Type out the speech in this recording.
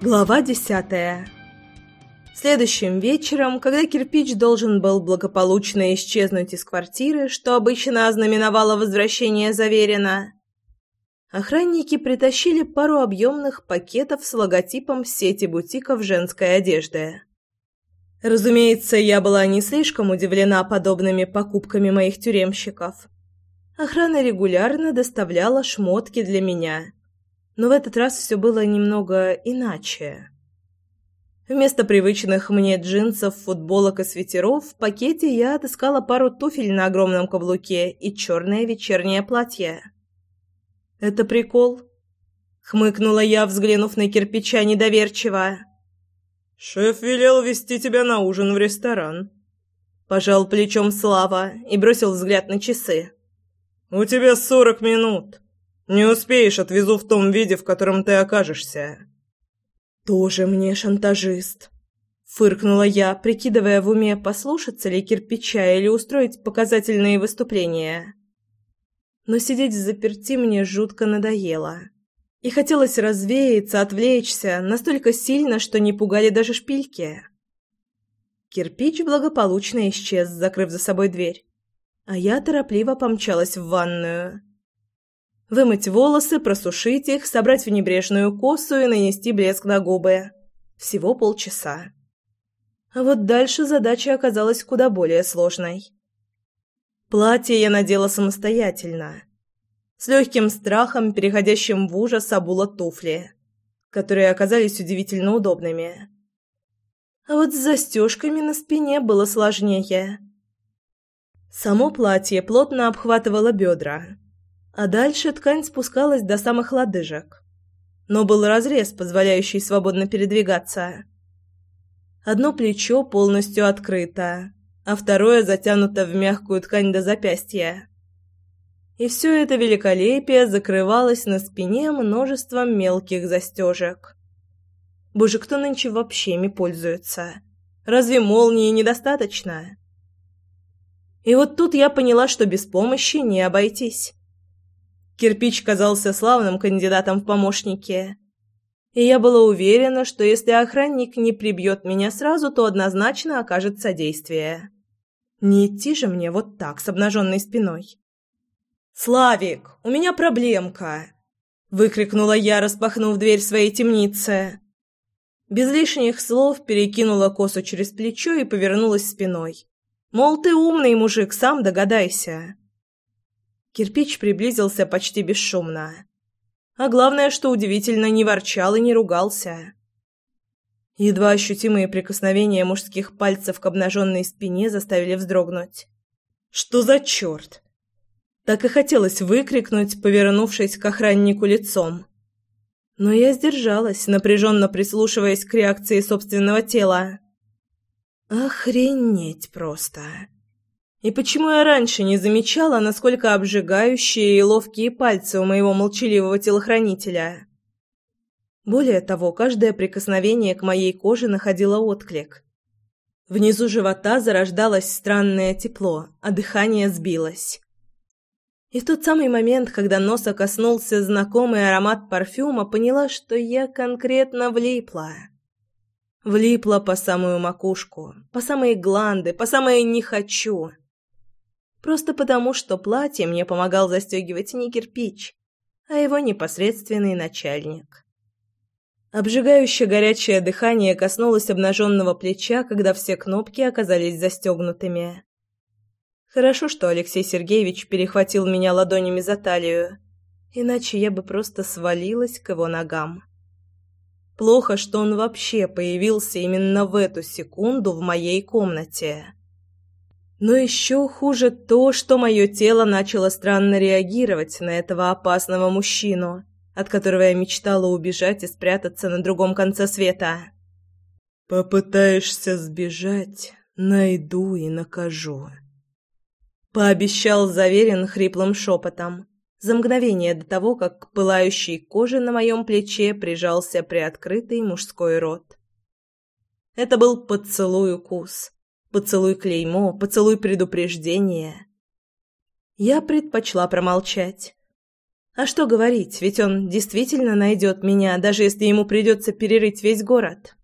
Глава десятая Следующим вечером, когда кирпич должен был благополучно исчезнуть из квартиры, что обычно ознаменовало возвращение Заверина, охранники притащили пару объемных пакетов с логотипом сети бутиков женской одежды. Разумеется, я была не слишком удивлена подобными покупками моих тюремщиков. Охрана регулярно доставляла шмотки для меня. Но в этот раз все было немного иначе. Вместо привычных мне джинсов, футболок и свитеров в пакете я отыскала пару туфель на огромном каблуке и черное вечернее платье. «Это прикол?» — хмыкнула я, взглянув на кирпича недоверчиво. «Шеф велел вести тебя на ужин в ресторан». Пожал плечом Слава и бросил взгляд на часы. «У тебя сорок минут. Не успеешь, отвезу в том виде, в котором ты окажешься». «Тоже мне шантажист», — фыркнула я, прикидывая в уме, послушаться ли кирпича или устроить показательные выступления. Но сидеть заперти мне жутко надоело. И хотелось развеяться, отвлечься, настолько сильно, что не пугали даже шпильки. Кирпич благополучно исчез, закрыв за собой дверь. А я торопливо помчалась в ванную. Вымыть волосы, просушить их, собрать в небрежную косу и нанести блеск на губы. Всего полчаса. А вот дальше задача оказалась куда более сложной. Платье я надела самостоятельно. С легким страхом, переходящим в ужас, обула туфли, которые оказались удивительно удобными. А вот с застежками на спине было сложнее. Само платье плотно обхватывало бедра а дальше ткань спускалась до самых лодыжек. Но был разрез, позволяющий свободно передвигаться. Одно плечо полностью открыто, а второе затянуто в мягкую ткань до запястья. И все это великолепие закрывалось на спине множеством мелких застежек. Боже, кто нынче вообще ими пользуется? Разве молнии недостаточно? И вот тут я поняла, что без помощи не обойтись. Кирпич казался славным кандидатом в помощники. И я была уверена, что если охранник не прибьет меня сразу, то однозначно окажет содействие. Не идти же мне вот так, с обнаженной спиной. «Славик, у меня проблемка!» — выкрикнула я, распахнув дверь своей темницы. Без лишних слов перекинула косу через плечо и повернулась спиной. «Мол, ты умный мужик, сам догадайся!» Кирпич приблизился почти бесшумно. А главное, что удивительно, не ворчал и не ругался. Едва ощутимые прикосновения мужских пальцев к обнаженной спине заставили вздрогнуть. «Что за черт?» Так и хотелось выкрикнуть, повернувшись к охраннику лицом. Но я сдержалась, напряженно прислушиваясь к реакции собственного тела. «Охренеть просто!» И почему я раньше не замечала, насколько обжигающие и ловкие пальцы у моего молчаливого телохранителя? Более того, каждое прикосновение к моей коже находило отклик. Внизу живота зарождалось странное тепло, а дыхание сбилось. И в тот самый момент, когда носа коснулся знакомый аромат парфюма, поняла, что я конкретно влипла. Влипла по самую макушку, по самые гланды, по самое «не хочу». Просто потому, что платье мне помогал застегивать не кирпич, а его непосредственный начальник. Обжигающее горячее дыхание коснулось обнаженного плеча, когда все кнопки оказались застегнутыми. Хорошо, что Алексей Сергеевич перехватил меня ладонями за талию, иначе я бы просто свалилась к его ногам. Плохо, что он вообще появился именно в эту секунду в моей комнате. Но еще хуже то, что мое тело начало странно реагировать на этого опасного мужчину, от которого я мечтала убежать и спрятаться на другом конце света. «Попытаешься сбежать, найду и накажу», — пообещал Заверин хриплым шепотом, за мгновение до того, как к пылающей коже на моем плече прижался приоткрытый мужской рот. Это был поцелуй-укус Поцелуй клеймо, поцелуй предупреждение. Я предпочла промолчать. А что говорить, ведь он действительно найдет меня, даже если ему придется перерыть весь город.